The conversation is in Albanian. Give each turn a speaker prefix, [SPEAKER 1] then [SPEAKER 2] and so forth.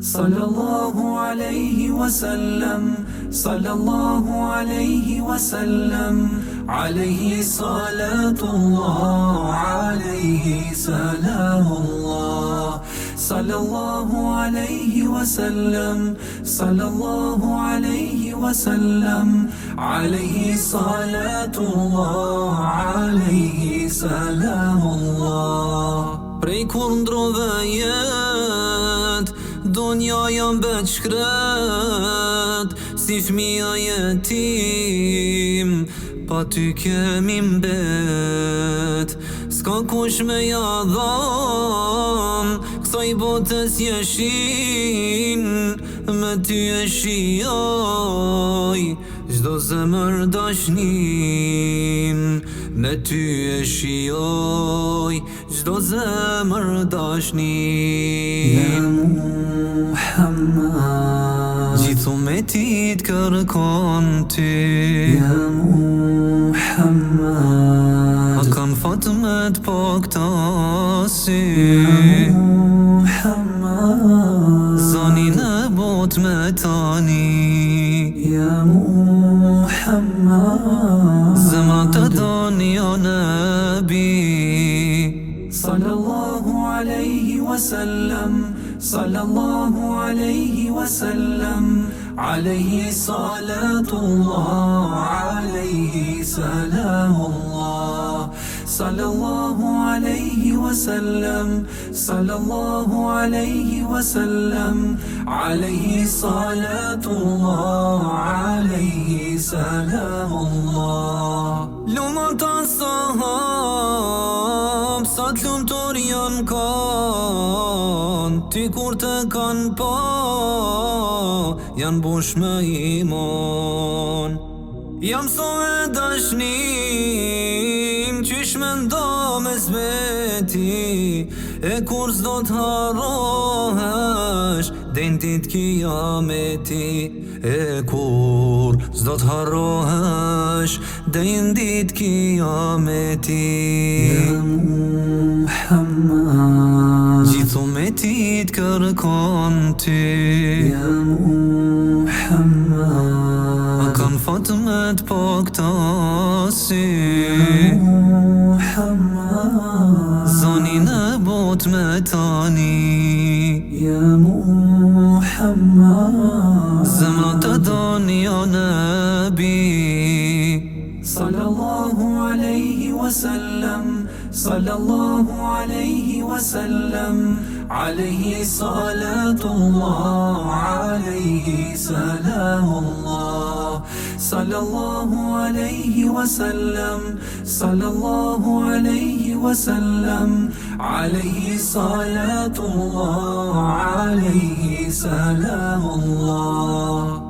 [SPEAKER 1] صلى الله عليه وسلم صلى الله عليه وسلم عليه صلاة الله عليه سلام الله صلى الله عليه وسلم صلى الله عليه وسلم عليه صلاة الله عليه سلام الله Prej kur Bët shkret, si fmija jetim, pa ty kemi mbet S'ka kush me jadham, kësaj botës jeshin, me ty eshi ajë Gjdo zëmër dashnin Me ty e shioj Gjdo zëmër Ja Muhammad Gjithu me ti të kërkon ty Ja Muhammad A kam fatë me po të Ja Muhammad Zani në bot me tani Ja Muhammad محمد زمرة دنيا نبي صلى الله عليه وسلم صلى الله عليه وسلم عليه صلاة الله عليه سلام الله sallallahu alaihi wasallam sallallahu alaihi wasallam alaihi salatu allah alaihi salam allah lumt asahab sot lumtor jan kan ti kur te kan pa jan bush me iman Jam so me dashnim Qysh me ndo me zveti E kur s'do t'harohesh Dendit ki jam e ti E kur s'do t'harohesh Dendit ki jam e ti Jam Gjithu me ti t'kërkon ty bëhet po këto si Muhammad Zoni në bot me tani Ja Muhammad Zemra të doni o nëbi Sallallahu alaihi وسلم صلى الله عليه وسلم عليه صلاة الله عليه سلام الله صلى الله عليه وسلم صلى الله عليه وسلم عليه صلاة الله عليه سلام الله